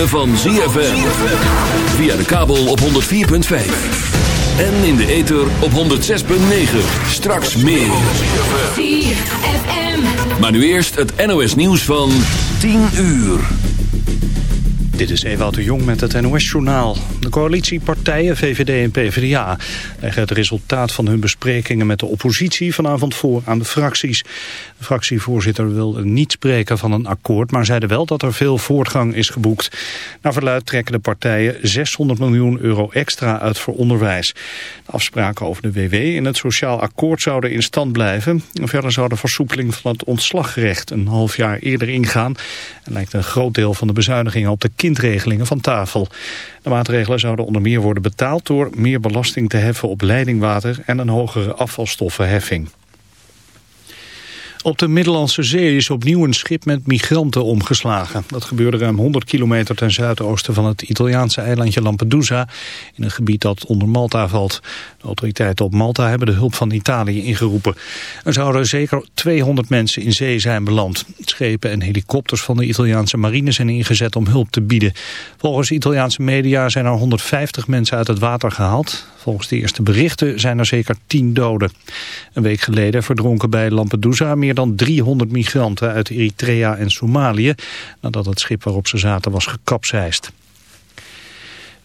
ritme van ZFM. Via de kabel op 104.5. En in de ether op 106.9. Straks meer. ZFM. Maar nu eerst het NOS nieuws van 10 uur. Dit is Ewout de Jong met het NOS-journaal. De coalitiepartijen VVD en PvdA leggen het resultaat van hun besprekingen met de oppositie vanavond voor aan de fracties. Fractievoorzitter wilde niet spreken van een akkoord, maar zeiden wel dat er veel voortgang is geboekt. Naar verluid trekken de partijen 600 miljoen euro extra uit voor onderwijs. De afspraken over de WW in het sociaal akkoord zouden in stand blijven. Verder zou de versoepeling van het ontslagrecht een half jaar eerder ingaan. En lijkt een groot deel van de bezuinigingen op de kindregelingen van tafel. De maatregelen zouden onder meer worden betaald door meer belasting te heffen op leidingwater en een hogere afvalstoffenheffing. Op de Middellandse Zee is opnieuw een schip met migranten omgeslagen. Dat gebeurde ruim 100 kilometer ten zuidoosten van het Italiaanse eilandje Lampedusa... in een gebied dat onder Malta valt. De autoriteiten op Malta hebben de hulp van Italië ingeroepen. Er zouden zeker 200 mensen in zee zijn beland. Schepen en helikopters van de Italiaanse marine zijn ingezet om hulp te bieden. Volgens Italiaanse media zijn er 150 mensen uit het water gehaald. Volgens de eerste berichten zijn er zeker 10 doden. Een week geleden verdronken bij Lampedusa meer dan 300 migranten uit Eritrea en Somalië... nadat het schip waarop ze zaten was gekapseist.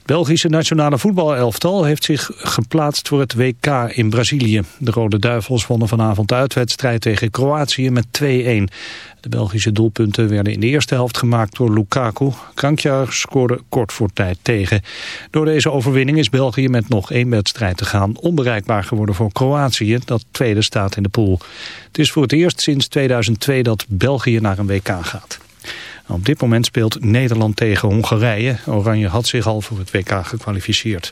Belgische nationale voetbalelftal heeft zich geplaatst voor het WK in Brazilië. De Rode Duivels wonnen vanavond de uitwedstrijd tegen Kroatië met 2-1. De Belgische doelpunten werden in de eerste helft gemaakt door Lukaku. Krankjaar scoorde kort voor tijd tegen. Door deze overwinning is België met nog één wedstrijd te gaan onbereikbaar geworden voor Kroatië, dat tweede staat in de pool. Het is voor het eerst sinds 2002 dat België naar een WK gaat. Op dit moment speelt Nederland tegen Hongarije. Oranje had zich al voor het WK gekwalificeerd.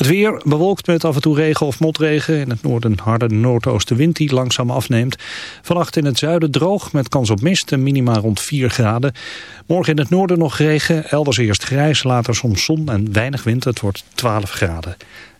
Het weer bewolkt met af en toe regen of motregen. In het noorden harde noordoostenwind die langzaam afneemt. Vannacht in het zuiden droog met kans op mist en minima rond 4 graden. Morgen in het noorden nog regen, elders eerst grijs, later soms zon en weinig wind. Het wordt 12 graden.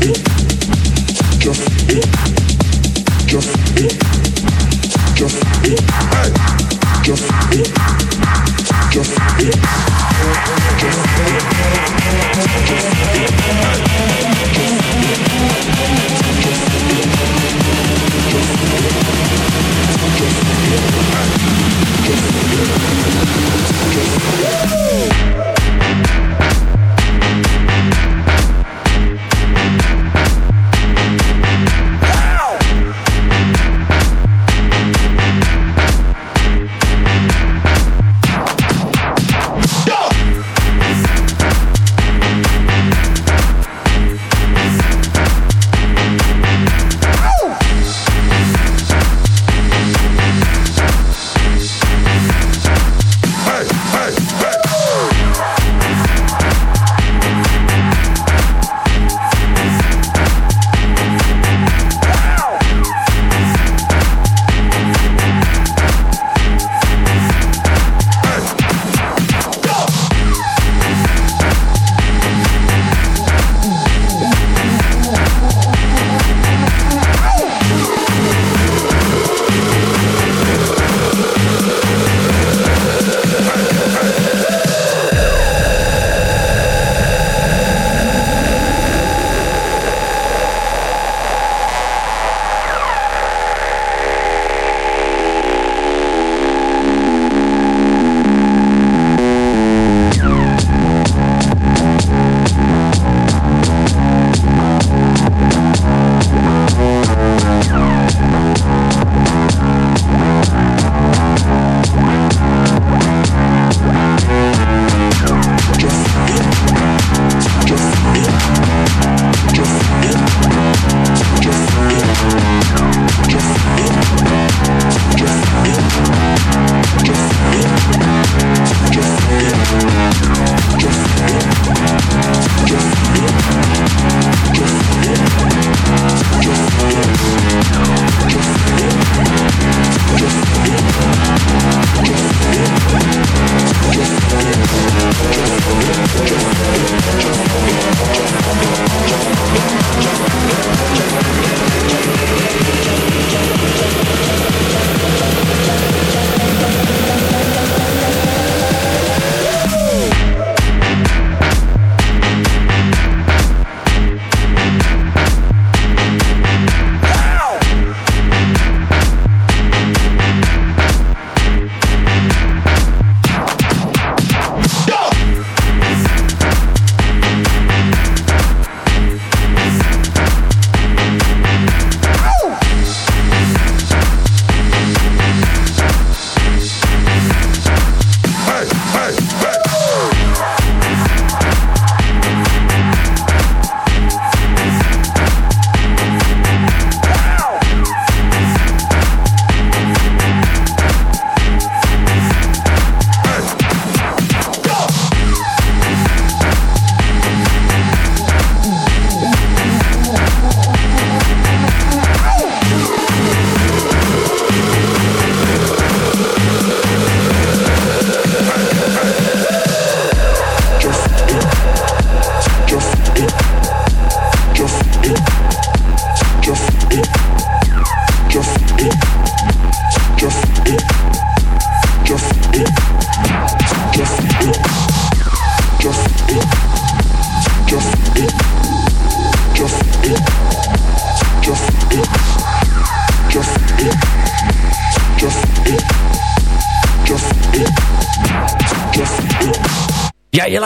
Je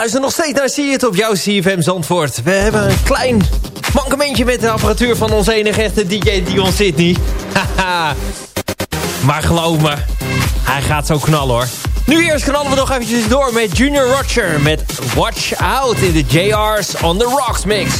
luistert nog steeds naar See It op jouw CFM Zandvoort. We hebben een klein mankementje met de apparatuur van onze enige echte DJ Dion Sydney. Maar geloof me, hij gaat zo knallen hoor. Nu eerst knallen we nog eventjes door met Junior Roger met Watch Out in de JR's on the Rocks mix.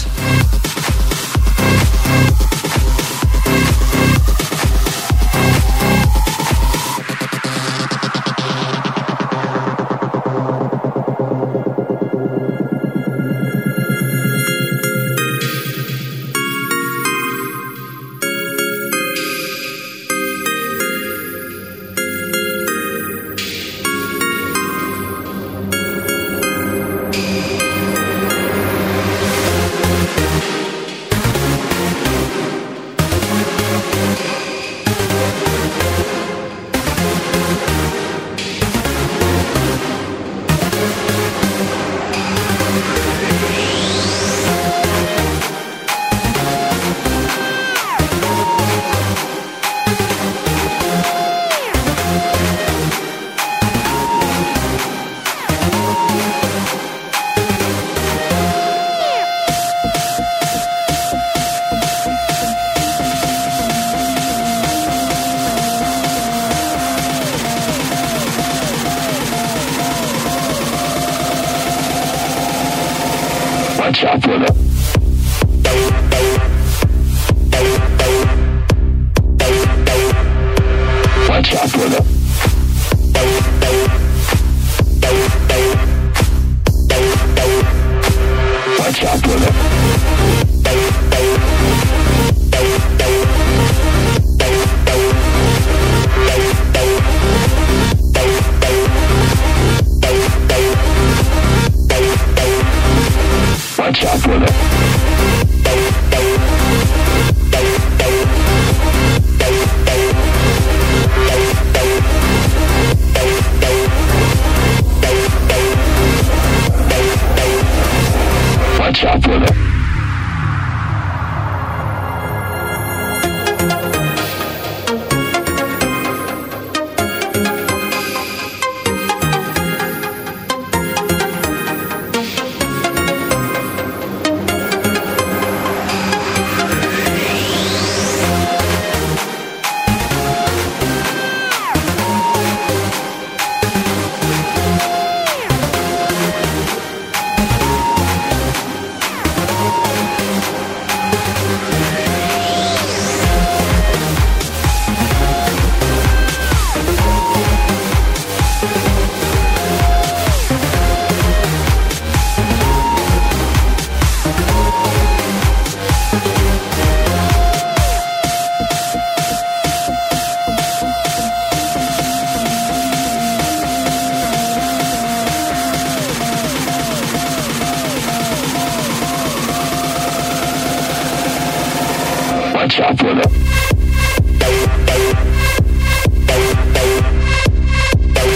Watch out for the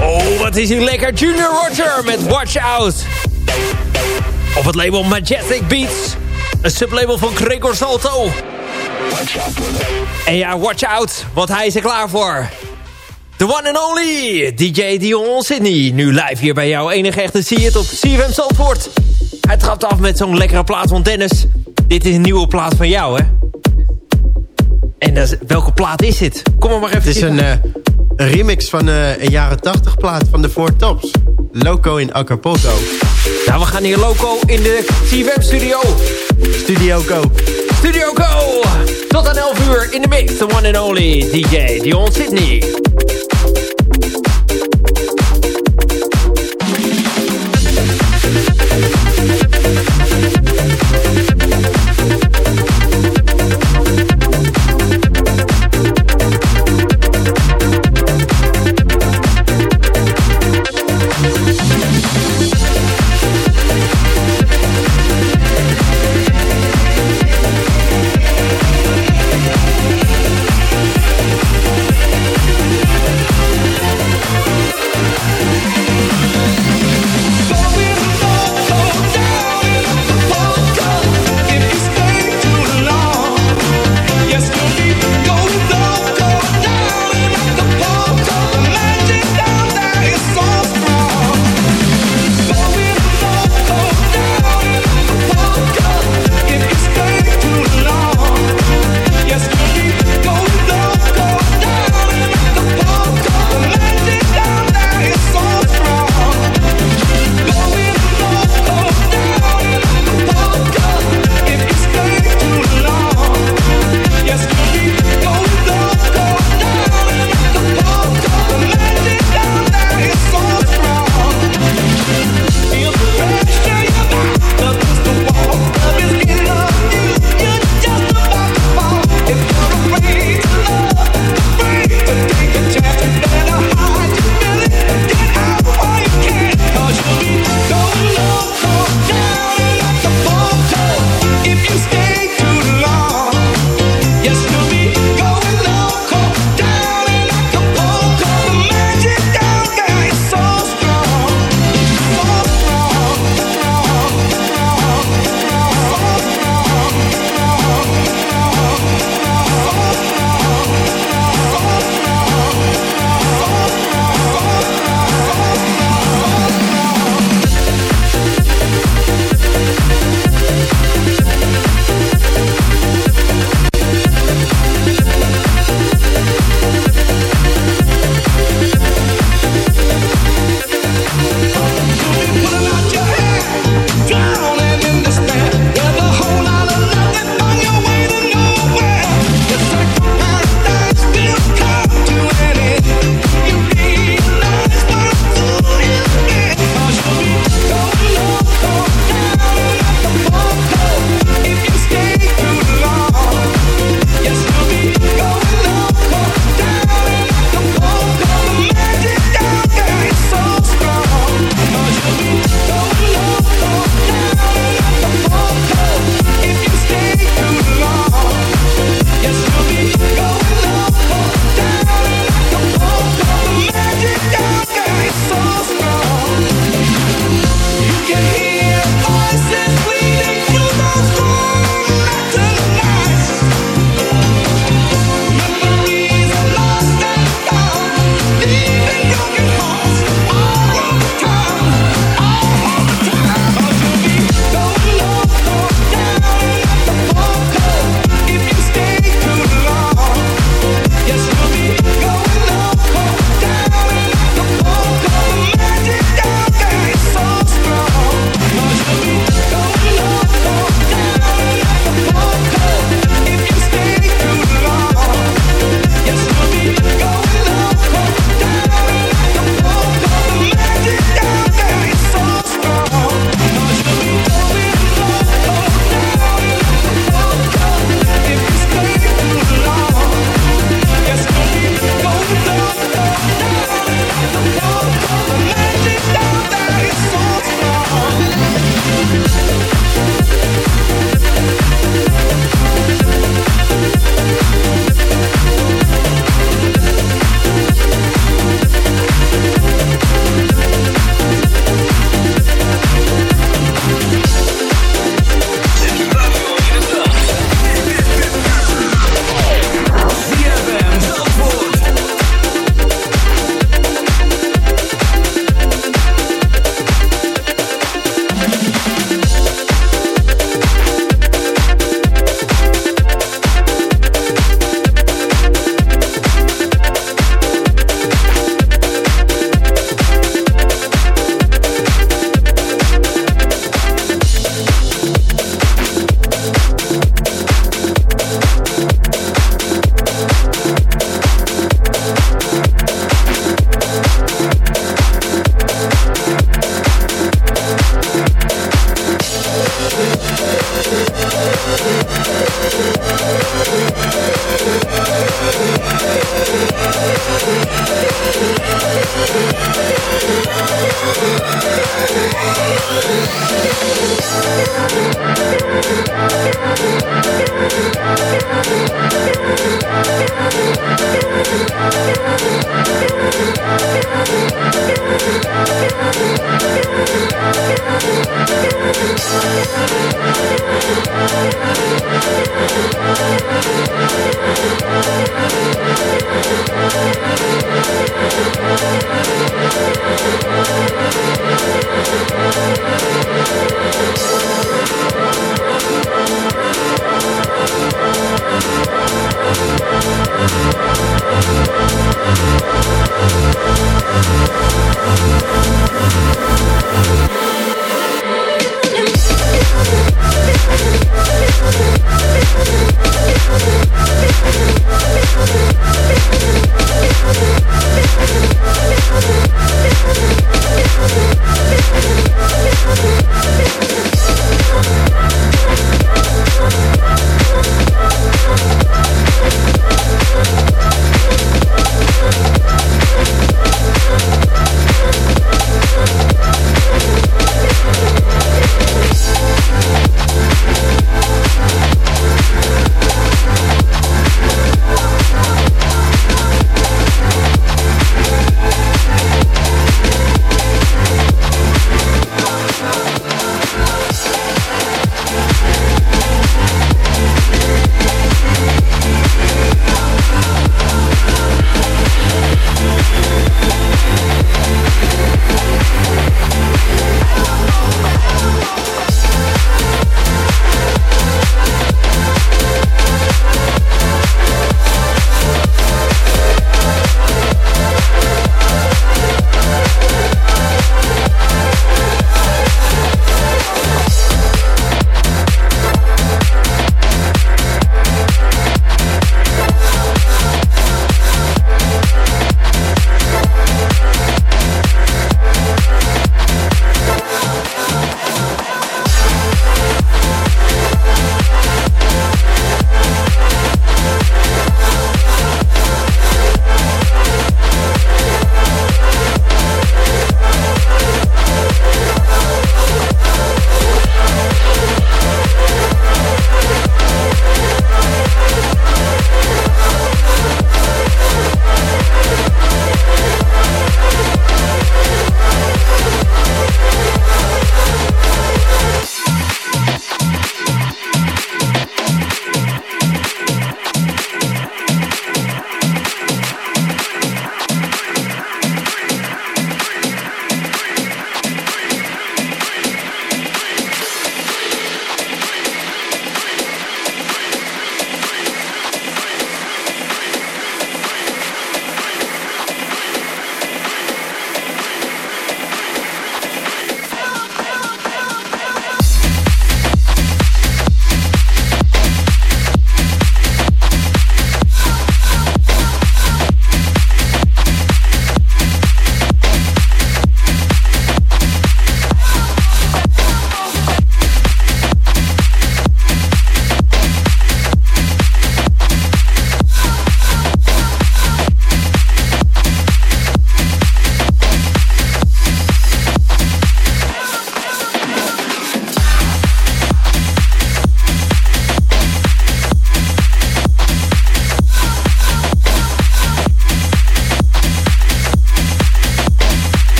Oh, wat is hier lekker. Junior Roger met Watch Out. Op het label Majestic Beats. Een sublabel van Gregor Salto. En ja, watch out, want hij is er klaar voor. The one and only DJ Dion Sydney. Nu live hier bij jou. Enige echte zie het op CFM Zandvoort. Hij trapt af met zo'n lekkere plaat van Dennis. Dit is een nieuwe plaat van jou, hè? En dat is- welke plaat is dit? Kom er maar even Het is een, eh, een remix van eh, een jaren 80 plaat van de Four Tops. Loco in Acapulco. Nou, we gaan hier loco in de CFM studio. Studio Go. Studio Go! Tot aan 11 uur in de mix. The one and only DJ Dion Sydney.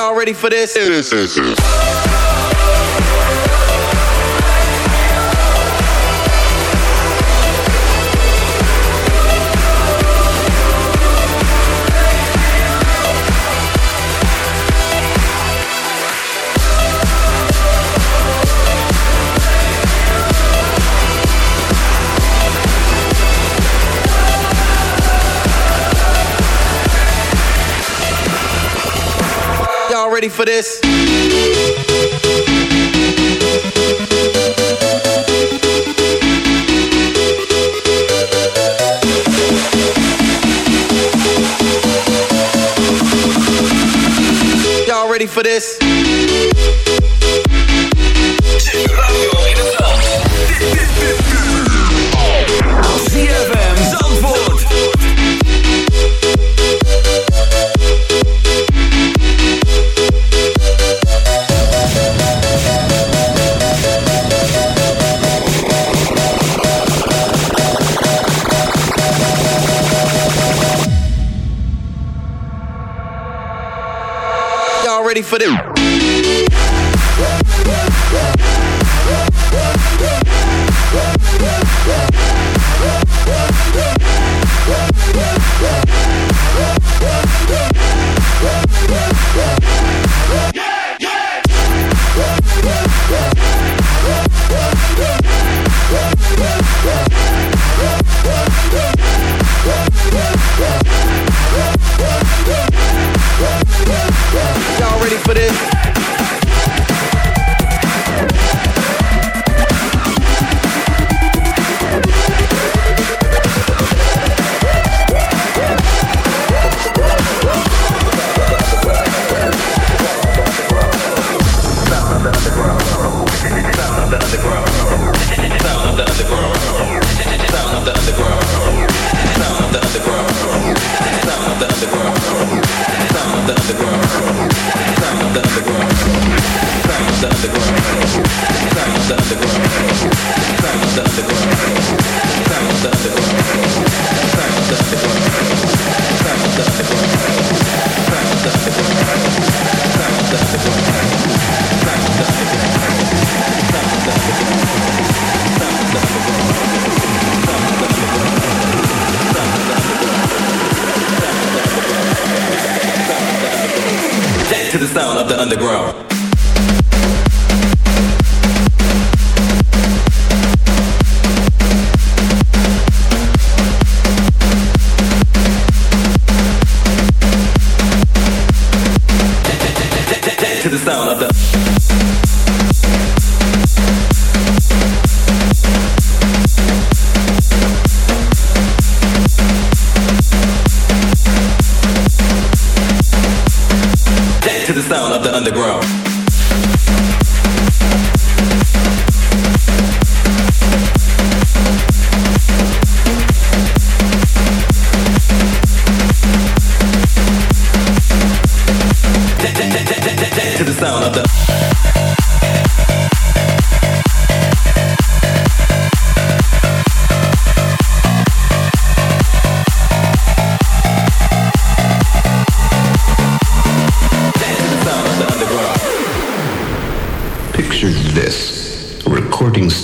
y'all ready for this? ready for this? Y'all ready for this? for them.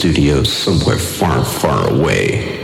studios somewhere far, far away.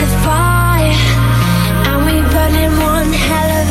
the fire, and we burning one hell of